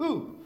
Who?